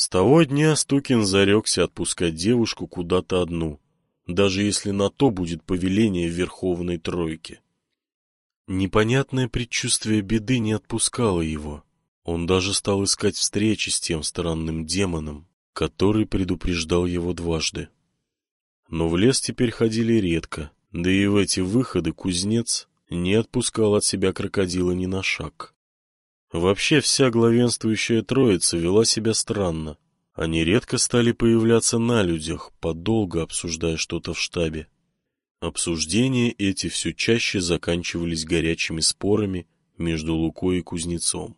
С того дня Стукин зарекся отпускать девушку куда-то одну, даже если на то будет повеление Верховной Тройки. Непонятное предчувствие беды не отпускало его. Он даже стал искать встречи с тем странным демоном, который предупреждал его дважды. Но в лес теперь ходили редко, да и в эти выходы кузнец не отпускал от себя крокодила ни на шаг. Вообще вся главенствующая троица вела себя странно. Они редко стали появляться на людях, подолго обсуждая что-то в штабе. Обсуждения эти все чаще заканчивались горячими спорами между Лукой и Кузнецом.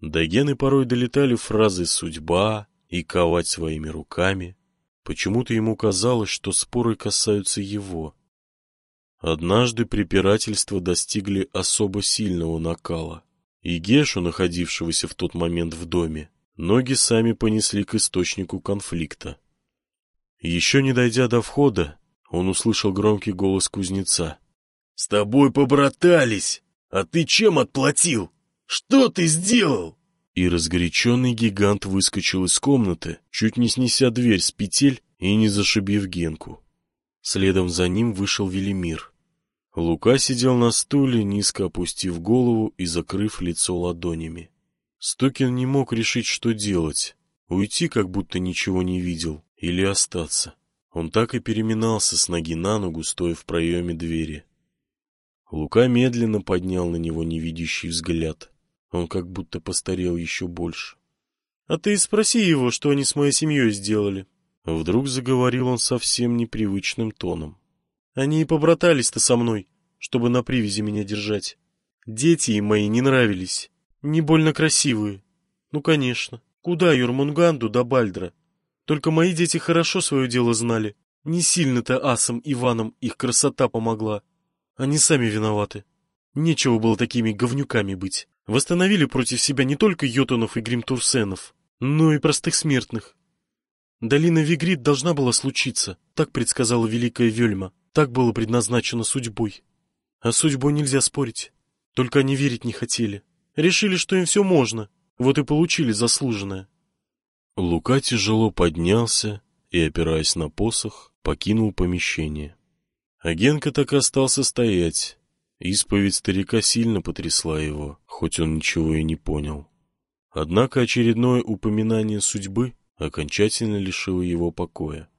До Гены порой долетали фразы «судьба» и «ковать своими руками». Почему-то ему казалось, что споры касаются его. Однажды препирательства достигли особо сильного накала. И Гешу, находившегося в тот момент в доме, ноги сами понесли к источнику конфликта. Еще не дойдя до входа, он услышал громкий голос кузнеца. — С тобой побратались! А ты чем отплатил? Что ты сделал? И разгоряченный гигант выскочил из комнаты, чуть не снеся дверь с петель и не зашибив Генку. Следом за ним вышел Велимир. Лука сидел на стуле, низко опустив голову и закрыв лицо ладонями. Стокин не мог решить, что делать — уйти, как будто ничего не видел, или остаться. Он так и переминался с ноги на ногу, стоя в проеме двери. Лука медленно поднял на него невидящий взгляд. Он как будто постарел еще больше. — А ты спроси его, что они с моей семьей сделали. Вдруг заговорил он совсем непривычным тоном. — Они и побратались-то со мной, чтобы на привязи меня держать. Дети им мои не нравились, не больно красивые. Ну, конечно, куда Юрмунганду да Бальдра? Только мои дети хорошо свое дело знали. Не сильно-то асам Иванам их красота помогла. Они сами виноваты. Нечего было такими говнюками быть. Восстановили против себя не только йотунов и гримтурсенов, но и простых смертных. Долина Вигрид должна была случиться, так предсказала Великая Вельма, так было предназначено судьбой. А судьбой нельзя спорить. Только они верить не хотели. Решили, что им все можно, вот и получили заслуженное. Лука тяжело поднялся и, опираясь на посох, покинул помещение. А Генка так и остался стоять. Исповедь старика сильно потрясла его, хоть он ничего и не понял. Однако очередное упоминание судьбы окончательно лишило его покоя.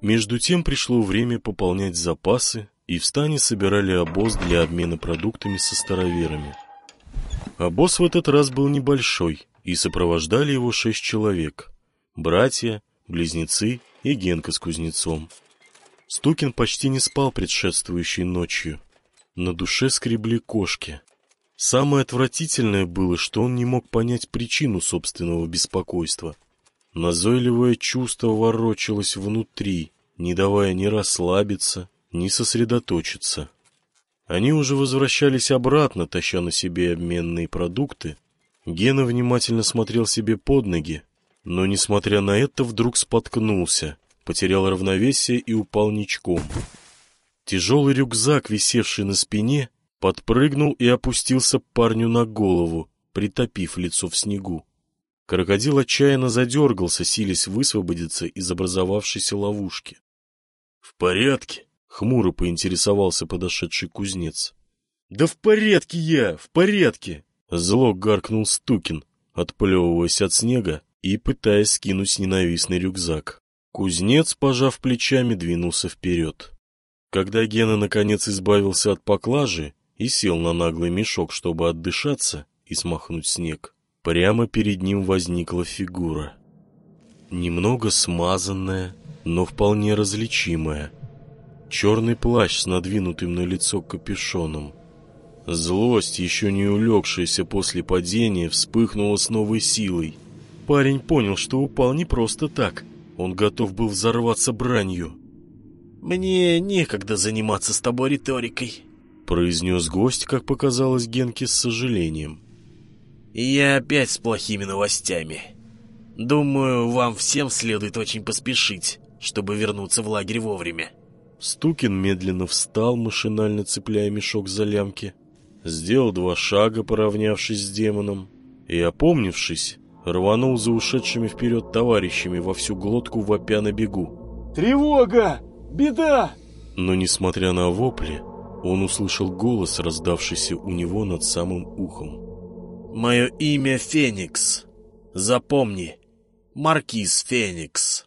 Между тем пришло время пополнять запасы, и в стане собирали обоз для обмена продуктами со староверами. Обоз в этот раз был небольшой, и сопровождали его шесть человек. Братья, близнецы и Генка с кузнецом. Стукин почти не спал предшествующей ночью. На душе скребли кошки. Самое отвратительное было, что он не мог понять причину собственного беспокойства — Назойливое чувство ворочалось внутри, не давая ни расслабиться, ни сосредоточиться. Они уже возвращались обратно, таща на себе обменные продукты. Гена внимательно смотрел себе под ноги, но, несмотря на это, вдруг споткнулся, потерял равновесие и упал ничком. Тяжелый рюкзак, висевший на спине, подпрыгнул и опустился парню на голову, притопив лицо в снегу. Крокодил отчаянно задергался, силясь высвободиться из образовавшейся ловушки. — В порядке? — хмуро поинтересовался подошедший кузнец. — Да в порядке я, в порядке! — зло гаркнул Стукин, отплевываясь от снега и пытаясь скинуть ненавистный рюкзак. Кузнец, пожав плечами, двинулся вперед. Когда Гена наконец избавился от поклажи и сел на наглый мешок, чтобы отдышаться и смахнуть снег, Прямо перед ним возникла фигура. Немного смазанная, но вполне различимая. Черный плащ с надвинутым на лицо капюшоном. Злость, еще не улегшаяся после падения, вспыхнула с новой силой. Парень понял, что упал не просто так. Он готов был взорваться бранью. «Мне некогда заниматься с тобой риторикой», — произнес гость, как показалось Генке с сожалением. Я опять с плохими новостями. Думаю, вам всем следует очень поспешить, чтобы вернуться в лагерь вовремя. Стукин медленно встал, машинально цепляя мешок за лямки. Сделал два шага, поравнявшись с демоном. И, опомнившись, рванул за ушедшими вперед товарищами во всю глотку вопя на бегу. «Тревога! Беда!» Но, несмотря на вопли, он услышал голос, раздавшийся у него над самым ухом. «Мое имя Феникс. Запомни, Маркиз Феникс».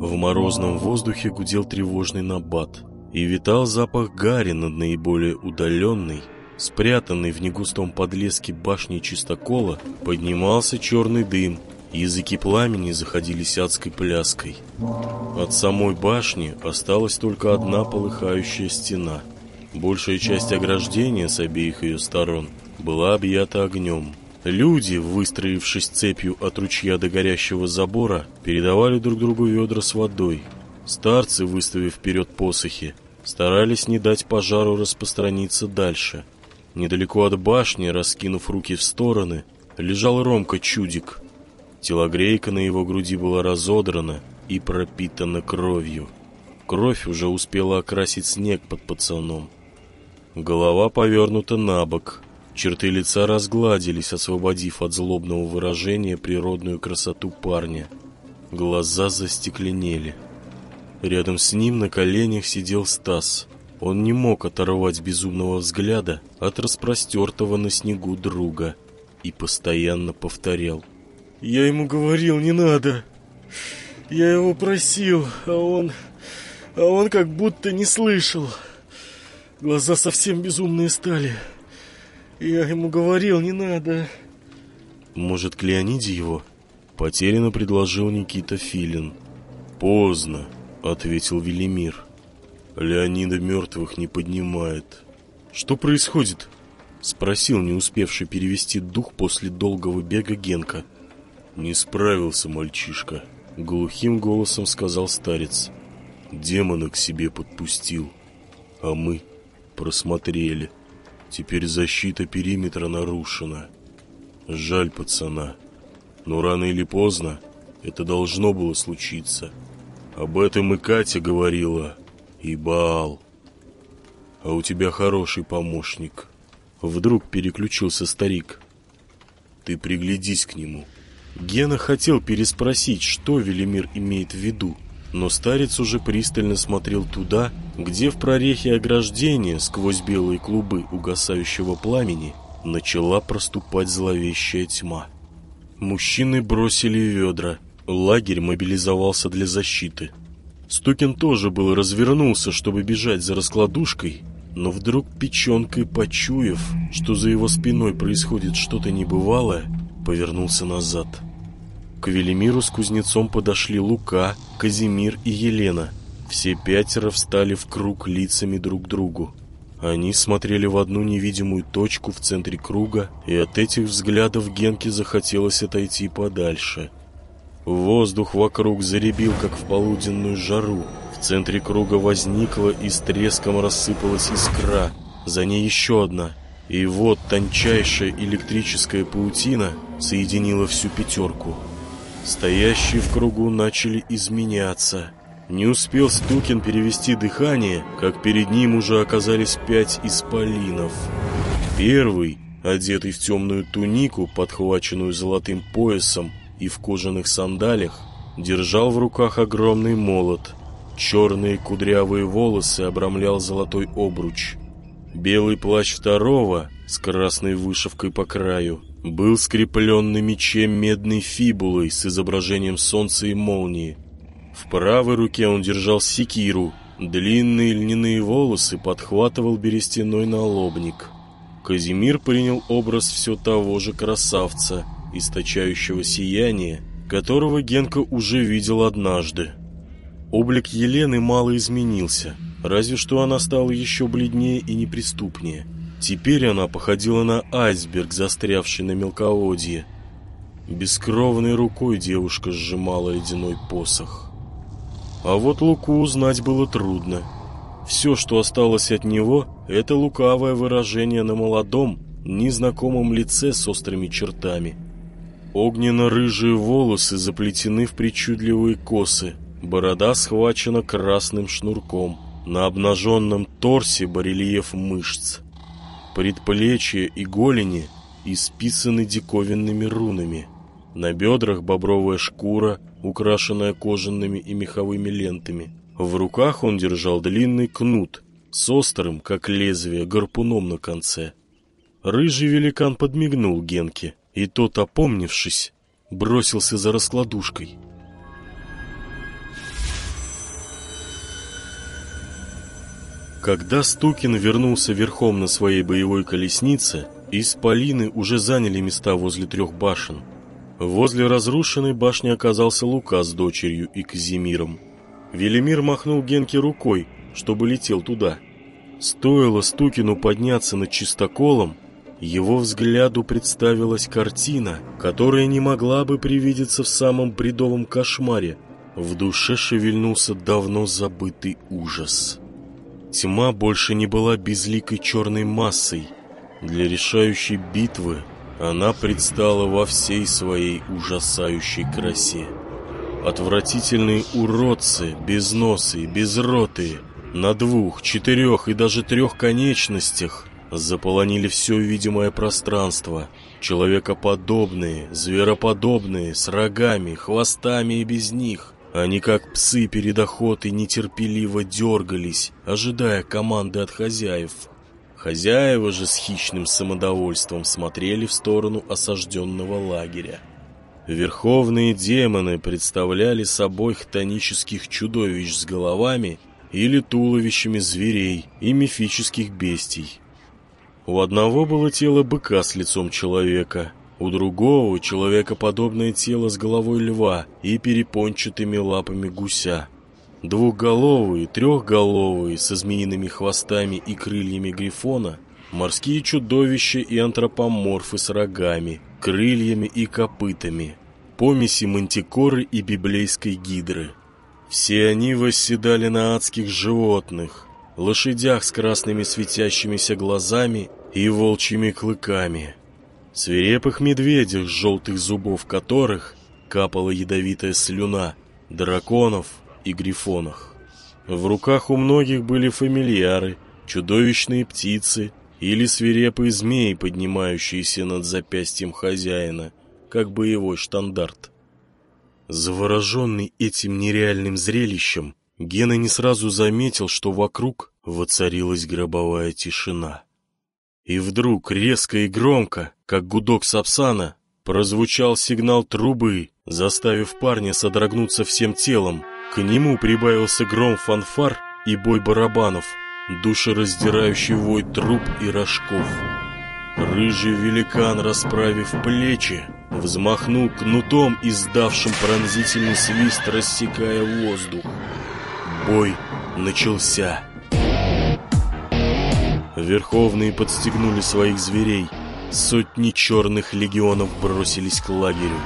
В морозном воздухе гудел тревожный набат, и витал запах гари над наиболее удаленной, спрятанной в негустом подлеске башни чистокола, поднимался черный дым, языки пламени заходились адской пляской. От самой башни осталась только одна полыхающая стена. Большая часть ограждения с обеих ее сторон была объята огнем. Люди, выстроившись цепью от ручья до горящего забора, передавали друг другу ведра с водой. Старцы, выставив вперед посохи, старались не дать пожару распространиться дальше. Недалеко от башни, раскинув руки в стороны, лежал Ромка-чудик. Телогрейка на его груди была разодрана и пропитана кровью. Кровь уже успела окрасить снег под пацаном. Голова повернута на бок, Черты лица разгладились, освободив от злобного выражения природную красоту парня. Глаза застекленели. Рядом с ним на коленях сидел Стас. Он не мог оторвать безумного взгляда от распростертого на снегу друга и постоянно повторял. «Я ему говорил, не надо. Я его просил, а он... а он как будто не слышал. Глаза совсем безумные стали». Я ему говорил, не надо. Может, к Леониде его? Потерянно предложил Никита Филин. Поздно, ответил Велимир. Леонида мертвых не поднимает. Что происходит? Спросил не успевший перевести дух после долгого бега Генка. Не справился мальчишка. Глухим голосом сказал старец. Демона к себе подпустил. А мы просмотрели. Теперь защита периметра нарушена. Жаль пацана. Но рано или поздно это должно было случиться. Об этом и Катя говорила, и Баал. А у тебя хороший помощник. Вдруг переключился старик. Ты приглядись к нему. Гена хотел переспросить, что Велимир имеет в виду, но старец уже пристально смотрел туда, где в прорехе ограждения, сквозь белые клубы угасающего пламени, начала проступать зловещая тьма. Мужчины бросили ведра, лагерь мобилизовался для защиты. Стукин тоже был развернулся, чтобы бежать за раскладушкой, но вдруг печенкой почуяв, что за его спиной происходит что-то небывалое, повернулся назад. К Велимиру с кузнецом подошли Лука, Казимир и Елена – все пятеро встали в круг лицами друг к другу. Они смотрели в одну невидимую точку в центре круга, и от этих взглядов Генке захотелось отойти подальше. Воздух вокруг заребил, как в полуденную жару. В центре круга возникла и с треском рассыпалась искра. За ней еще одна. И вот тончайшая электрическая паутина соединила всю пятерку. Стоящие в кругу начали изменяться – не успел Стукин перевести дыхание, как перед ним уже оказались пять исполинов. Первый, одетый в темную тунику, подхваченную золотым поясом и в кожаных сандалях, держал в руках огромный молот. Черные кудрявые волосы обрамлял золотой обруч. Белый плащ второго, с красной вышивкой по краю, был скреплен на мече медной фибулой с изображением солнца и молнии, в правой руке он держал секиру. Длинные льняные волосы подхватывал берестяной налобник. Казимир принял образ все того же красавца, источающего сияние, которого Генка уже видел однажды. Облик Елены мало изменился, разве что она стала еще бледнее и неприступнее. Теперь она походила на айсберг, застрявший на мелководье. Бескровной рукой девушка сжимала ледяной посох. А вот Луку узнать было трудно. Все, что осталось от него, это лукавое выражение на молодом, незнакомом лице с острыми чертами. Огненно-рыжие волосы заплетены в причудливые косы, борода схвачена красным шнурком, на обнаженном торсе барельеф мышц. Предплечья и голени исписаны диковинными рунами. На бедрах бобровая шкура, украшенная кожаными и меховыми лентами. В руках он держал длинный кнут с острым, как лезвие, гарпуном на конце. Рыжий великан подмигнул Генке, и тот, опомнившись, бросился за раскладушкой. Когда Стукин вернулся верхом на своей боевой колеснице, исполины уже заняли места возле трех башен. Возле разрушенной башни оказался Лука с дочерью и Казимиром. Велимир махнул Генке рукой, чтобы летел туда. Стоило Стукину подняться над чистоколом, его взгляду представилась картина, которая не могла бы привидеться в самом бредовом кошмаре. В душе шевельнулся давно забытый ужас. Тьма больше не была безликой черной массой. Для решающей битвы она предстала во всей своей ужасающей красе. Отвратительные уродцы, безносые, безротые, на двух, четырех и даже трех конечностях заполонили все видимое пространство. Человекоподобные, звероподобные, с рогами, хвостами и без них. Они, как псы перед охотой, нетерпеливо дергались, ожидая команды от хозяев. Хозяева же с хищным самодовольством смотрели в сторону осажденного лагеря. Верховные демоны представляли собой хтонических чудовищ с головами или туловищами зверей и мифических бестий. У одного было тело быка с лицом человека, у другого человекоподобное тело с головой льва и перепончатыми лапами гуся. Двухголовые, трехголовые, со змеиными хвостами и крыльями грифона, морские чудовища и антропоморфы с рогами, крыльями и копытами, помеси мантикоры и библейской гидры. Все они восседали на адских животных, лошадях с красными светящимися глазами и волчьими клыками – свирепых медведях, с желтых зубов которых капала ядовитая слюна, драконов и грифонах. В руках у многих были фамильяры, чудовищные птицы или свирепые змеи, поднимающиеся над запястьем хозяина, как боевой штандарт. Завороженный этим нереальным зрелищем, Гена не сразу заметил, что вокруг воцарилась гробовая тишина. И вдруг резко и громко, как гудок сапсана, прозвучал сигнал трубы, заставив парня содрогнуться всем телом. К нему прибавился гром фанфар и бой барабанов, душераздирающий вой труб и рожков. Рыжий великан, расправив плечи, взмахнул кнутом, издавшим пронзительный свист, рассекая воздух. Бой начался. Верховные подстегнули своих зверей. Сотни черных легионов бросились к лагерю.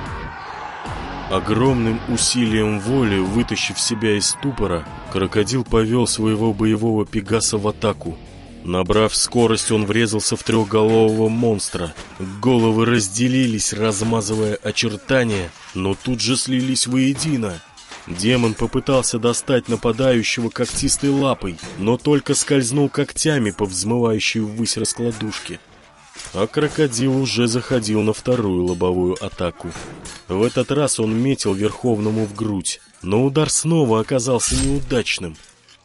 Огромным усилием воли, вытащив себя из ступора, крокодил повел своего боевого пегаса в атаку. Набрав скорость, он врезался в трехголового монстра. Головы разделились, размазывая очертания, но тут же слились воедино. Демон попытался достать нападающего когтистой лапой, но только скользнул когтями по взмывающей ввысь раскладушке. А крокодил уже заходил на вторую лобовую атаку. В этот раз он метил Верховному в грудь, но удар снова оказался неудачным.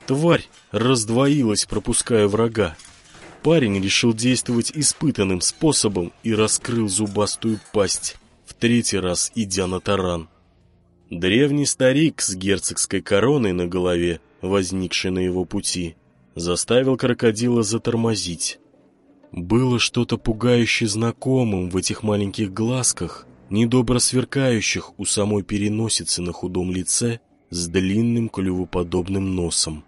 Тварь раздвоилась, пропуская врага. Парень решил действовать испытанным способом и раскрыл зубастую пасть, в третий раз идя на таран. Древний старик с герцогской короной на голове, возникший на его пути, заставил крокодила затормозить. Было что-то пугающе знакомым в этих маленьких глазках, недобро сверкающих у самой переносицы на худом лице с длинным клювоподобным носом.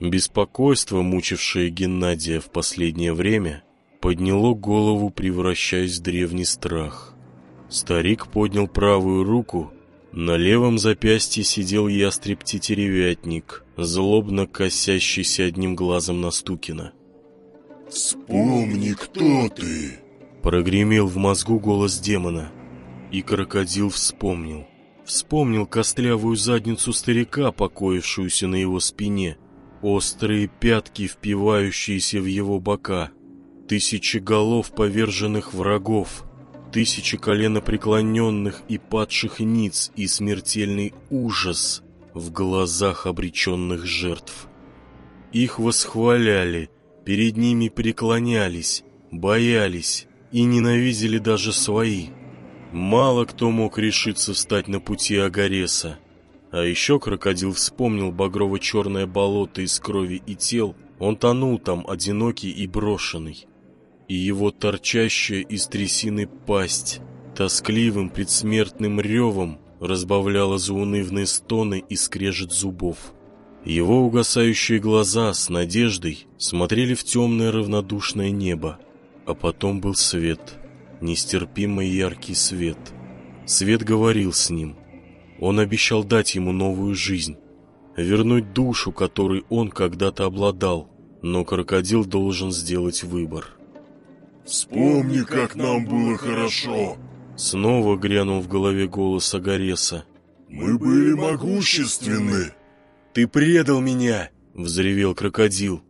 Беспокойство, мучившее Геннадия в последнее время, подняло голову, превращаясь в древний страх. Старик поднял правую руку на левом запястье сидел ястреб-тетеревятник, злобно косящийся одним глазом на Стукина. «Вспомни, кто ты!» Прогремел в мозгу голос демона. И крокодил вспомнил. Вспомнил костлявую задницу старика, покоившуюся на его спине, острые пятки, впивающиеся в его бока, тысячи голов поверженных врагов, тысячи коленопреклоненных и падших ниц и смертельный ужас в глазах обреченных жертв. Их восхваляли, перед ними преклонялись, боялись и ненавидели даже свои. Мало кто мог решиться встать на пути Агареса. А еще крокодил вспомнил багрово-черное болото из крови и тел. Он тонул там, одинокий и брошенный и его торчащая из трясины пасть тоскливым предсмертным ревом разбавляла заунывные стоны и скрежет зубов. Его угасающие глаза с надеждой смотрели в темное равнодушное небо, а потом был свет, нестерпимо яркий свет. Свет говорил с ним. Он обещал дать ему новую жизнь, вернуть душу, которой он когда-то обладал, но крокодил должен сделать выбор. Вспомни, как нам было хорошо. Снова грянул в голове голос Агареса. Мы были могущественны. Ты предал меня, взревел крокодил.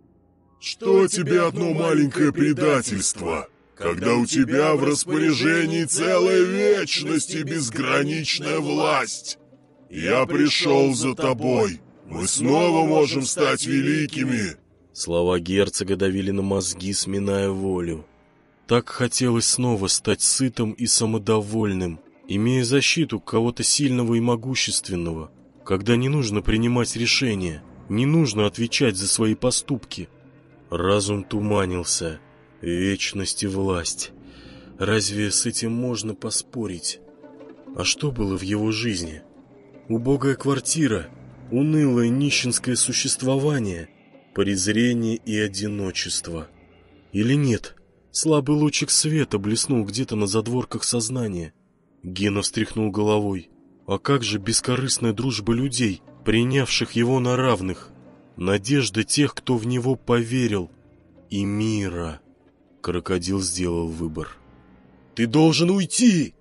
Что тебе одно маленькое предательство, когда у тебя в распоряжении целая вечность и безграничная власть? Я пришел за тобой. Мы снова можем стать великими. Слова герцога давили на мозги, сминая волю. Так хотелось снова стать сытым и самодовольным, имея защиту кого-то сильного и могущественного, когда не нужно принимать решения, не нужно отвечать за свои поступки. Разум туманился, вечность и власть. Разве с этим можно поспорить? А что было в его жизни? Убогая квартира, унылое нищенское существование, презрение и одиночество. Или нет? Слабый лучик света блеснул где-то на задворках сознания. Гена встряхнул головой. А как же бескорыстная дружба людей, принявших его на равных? Надежда тех, кто в него поверил. И мира. Крокодил сделал выбор. «Ты должен уйти!»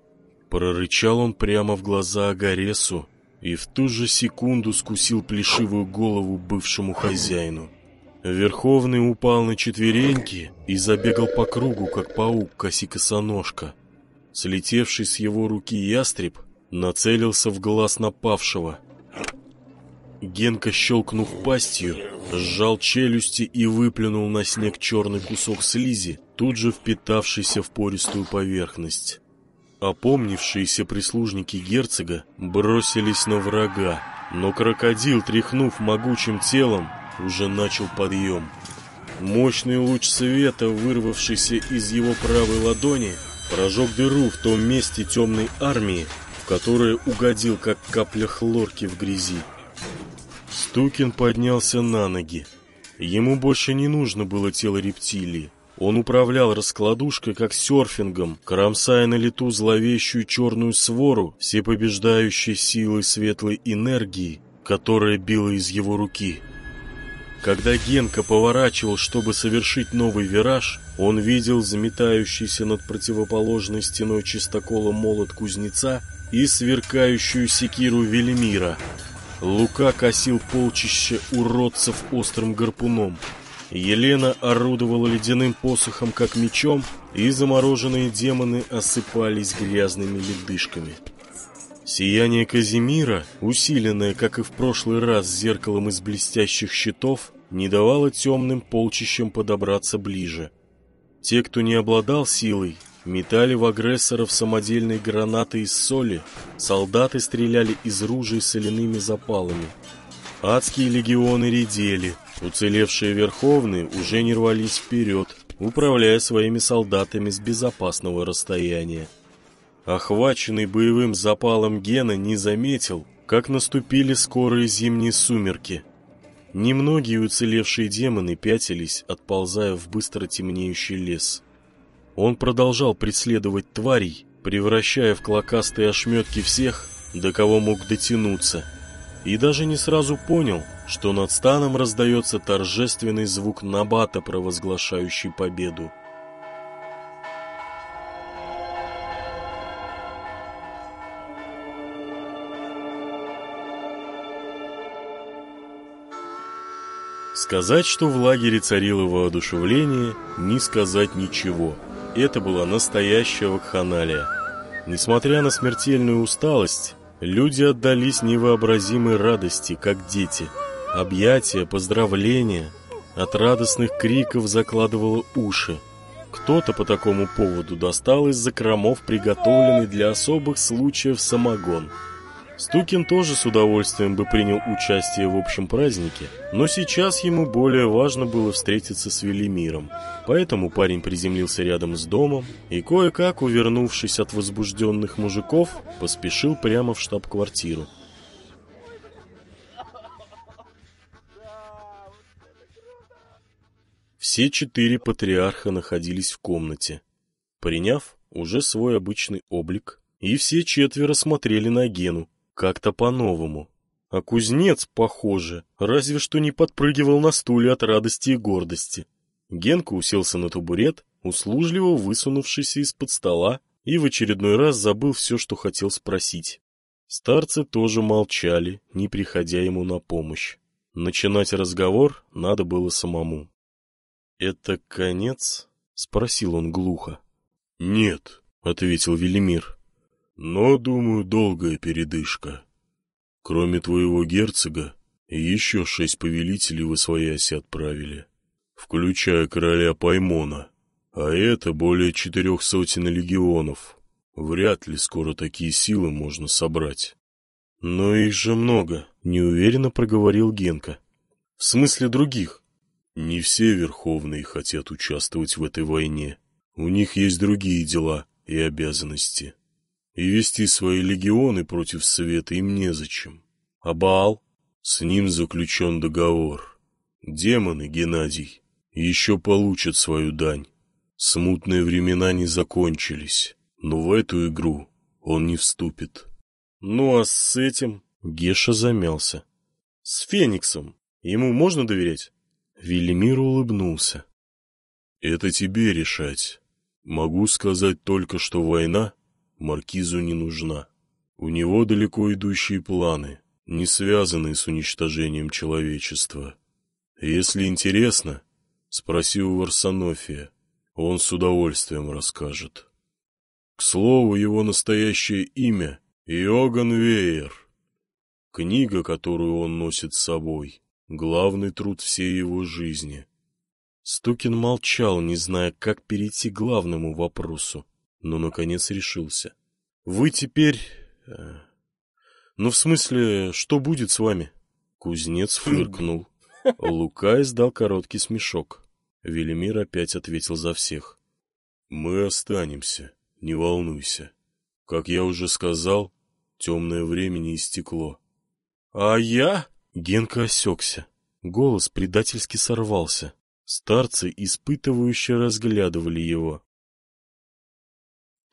Прорычал он прямо в глаза Агаресу и в ту же секунду скусил плешивую голову бывшему хозяину. Верховный упал на четвереньки и забегал по кругу, как паук косикосоножка. Слетевший с его руки ястреб нацелился в глаз напавшего. Генка, щелкнув пастью, сжал челюсти и выплюнул на снег черный кусок слизи, тут же впитавшийся в пористую поверхность. Опомнившиеся прислужники герцога бросились на врага, но крокодил, тряхнув могучим телом, уже начал подъем. Мощный луч света, вырвавшийся из его правой ладони, прожег дыру в том месте темной армии, в которое угодил, как капля хлорки в грязи. Стукин поднялся на ноги. Ему больше не нужно было тело рептилии. Он управлял раскладушкой, как серфингом, кромсая на лету зловещую черную свору всепобеждающей силой светлой энергии, которая била из его руки. Когда Генка поворачивал, чтобы совершить новый вираж, он видел заметающийся над противоположной стеной чистокола молот кузнеца и сверкающую секиру Велимира. Лука косил полчище уродцев острым гарпуном. Елена орудовала ледяным посохом, как мечом, и замороженные демоны осыпались грязными ледышками. Сияние Казимира, усиленное, как и в прошлый раз, зеркалом из блестящих щитов, не давало темным полчищам подобраться ближе. Те, кто не обладал силой, метали в агрессоров самодельные гранаты из соли, солдаты стреляли из ружей соляными запалами. Адские легионы редели, уцелевшие верховные уже не рвались вперед, управляя своими солдатами с безопасного расстояния. Охваченный боевым запалом Гена не заметил, как наступили скорые зимние сумерки – Немногие уцелевшие демоны пятились, отползая в быстро темнеющий лес. Он продолжал преследовать тварей, превращая в клокастые ошметки всех, до кого мог дотянуться, и даже не сразу понял, что над станом раздается торжественный звук набата, провозглашающий победу. Сказать, что в лагере царило воодушевление, не сказать ничего. Это была настоящая вакханалия. Несмотря на смертельную усталость, люди отдались невообразимой радости, как дети. Объятия, поздравления. От радостных криков закладывало уши. Кто-то по такому поводу достал из закромов приготовленный для особых случаев самогон – Стукин тоже с удовольствием бы принял участие в общем празднике, но сейчас ему более важно было встретиться с Велимиром. Поэтому парень приземлился рядом с домом и, кое-как увернувшись от возбужденных мужиков, поспешил прямо в штаб-квартиру. Все четыре патриарха находились в комнате, приняв уже свой обычный облик, и все четверо смотрели на Гену, как-то по-новому. А кузнец, похоже, разве что не подпрыгивал на стуле от радости и гордости. Генка уселся на табурет, услужливо высунувшийся из-под стола, и в очередной раз забыл все, что хотел спросить. Старцы тоже молчали, не приходя ему на помощь. Начинать разговор надо было самому. «Это конец?» — спросил он глухо. «Нет», — ответил Велимир. Но, думаю, долгая передышка. Кроме твоего герцога, еще шесть повелителей в Освояси отправили, включая короля Паймона, а это более четырех сотен легионов. Вряд ли скоро такие силы можно собрать. Но их же много, неуверенно проговорил Генка. В смысле других? Не все верховные хотят участвовать в этой войне. У них есть другие дела и обязанности. И вести свои легионы против Света им незачем. А Баал? С ним заключен договор. Демоны, Геннадий, еще получат свою дань. Смутные времена не закончились, но в эту игру он не вступит. Ну а с этим Геша замялся. С Фениксом ему можно доверять? Велимир улыбнулся. Это тебе решать. Могу сказать только, что война маркизу не нужна. У него далеко идущие планы, не связанные с уничтожением человечества. Если интересно, спроси у Варсонофия, он с удовольствием расскажет. К слову, его настоящее имя — Иоганн Веер. Книга, которую он носит с собой, — главный труд всей его жизни. Стукин молчал, не зная, как перейти к главному вопросу но, наконец, решился. «Вы теперь... Э, ну, в смысле, что будет с вами?» Кузнец фыркнул. Лука издал короткий смешок. Велимир опять ответил за всех. «Мы останемся, не волнуйся. Как я уже сказал, темное время не истекло». «А я?» Генка осекся. Голос предательски сорвался. Старцы испытывающе разглядывали его.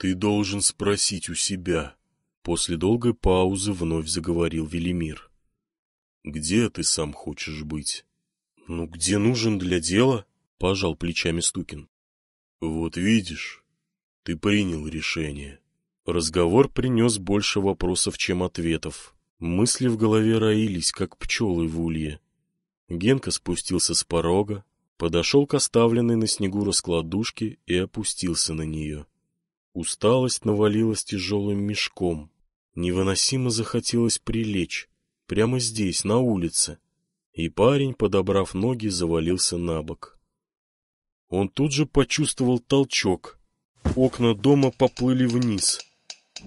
Ты должен спросить у себя. После долгой паузы вновь заговорил Велимир. Где ты сам хочешь быть? Ну, где нужен для дела? Пожал плечами Стукин. Вот видишь, ты принял решение. Разговор принес больше вопросов, чем ответов. Мысли в голове роились, как пчелы в улье. Генка спустился с порога, подошел к оставленной на снегу раскладушке и опустился на нее. Усталость навалилась тяжелым мешком. Невыносимо захотелось прилечь, прямо здесь, на улице. И парень, подобрав ноги, завалился на бок. Он тут же почувствовал толчок. Окна дома поплыли вниз.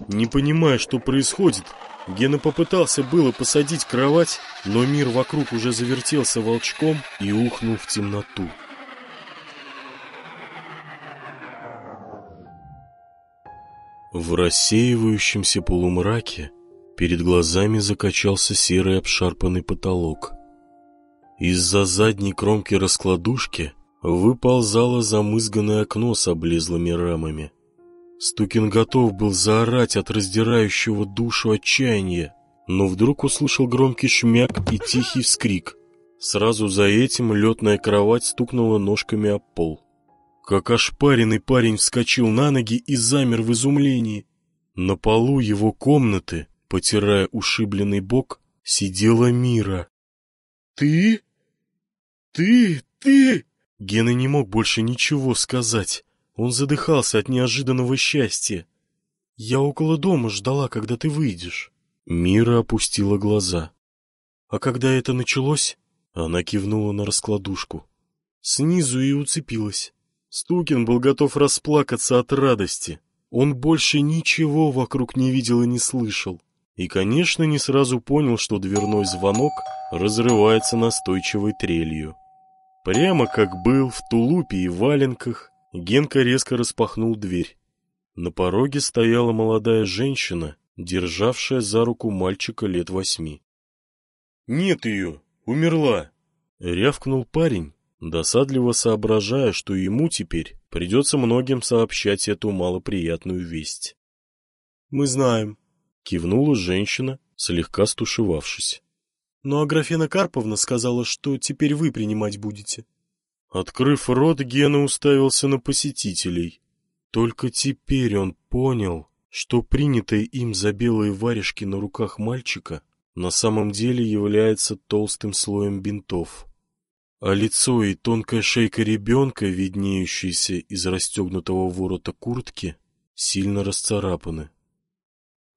Не понимая, что происходит, Гена попытался было посадить кровать, но мир вокруг уже завертелся волчком и ухнул в темноту. В рассеивающемся полумраке перед глазами закачался серый обшарпанный потолок. Из-за задней кромки раскладушки выползало замызганное окно с облезлыми рамами. Стукин готов был заорать от раздирающего душу отчаяния, но вдруг услышал громкий шмяк и тихий вскрик. Сразу за этим летная кровать стукнула ножками об пол. Как ошпаренный парень вскочил на ноги и замер в изумлении. На полу его комнаты, потирая ушибленный бок, сидела Мира. «Ты? Ты, ты...» Гена не мог больше ничего сказать. Он задыхался от неожиданного счастья. «Я около дома ждала, когда ты выйдешь». Мира опустила глаза. «А когда это началось?» Она кивнула на раскладушку. Снизу и уцепилась. Стукин был готов расплакаться от радости. Он больше ничего вокруг не видел и не слышал. И, конечно, не сразу понял, что дверной звонок разрывается настойчивой трелью. Прямо как был, в тулупе и валенках, Генка резко распахнул дверь. На пороге стояла молодая женщина, державшая за руку мальчика лет восьми. «Нет ее! Умерла!» — рявкнул парень, досадливо соображая, что ему теперь придется многим сообщать эту малоприятную весть. «Мы знаем», Кивнула женщина, слегка стушевавшись. «Ну, а Графена Карповна сказала, что теперь вы принимать будете». Открыв рот, Гена уставился на посетителей. Только теперь он понял, что принятое им за белые варежки на руках мальчика на самом деле является толстым слоем бинтов. А лицо и тонкая шейка ребенка, виднеющиеся из расстегнутого ворота куртки, сильно расцарапаны.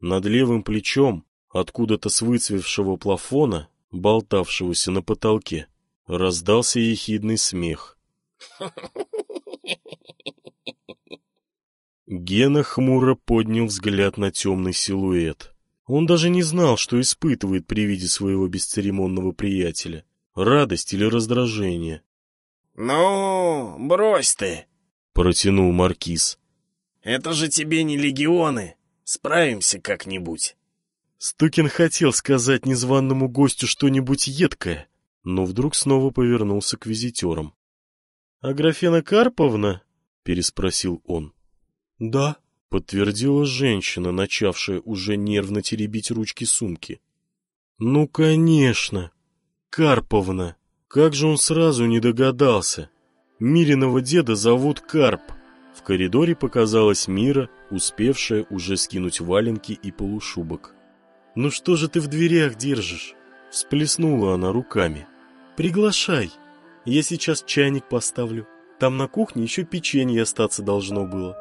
Над левым плечом, откуда-то с выцвевшего плафона, болтавшегося на потолке, раздался ехидный смех. Гена хмуро поднял взгляд на темный силуэт. Он даже не знал, что испытывает при виде своего бесцеремонного приятеля. Радость или раздражение. «Ну, брось ты!» — протянул Маркиз. «Это же тебе не легионы!» Справимся как-нибудь. Стукин хотел сказать незваному гостю что-нибудь едкое, но вдруг снова повернулся к визитерам. — А Графена Карповна? — переспросил он. — Да, — подтвердила женщина, начавшая уже нервно теребить ручки сумки. — Ну, конечно, Карповна. Как же он сразу не догадался? Мириного деда зовут Карп. — в коридоре показалась Мира, успевшая уже скинуть валенки и полушубок. «Ну что же ты в дверях держишь?» Всплеснула она руками. «Приглашай. Я сейчас чайник поставлю. Там на кухне еще печенье остаться должно было».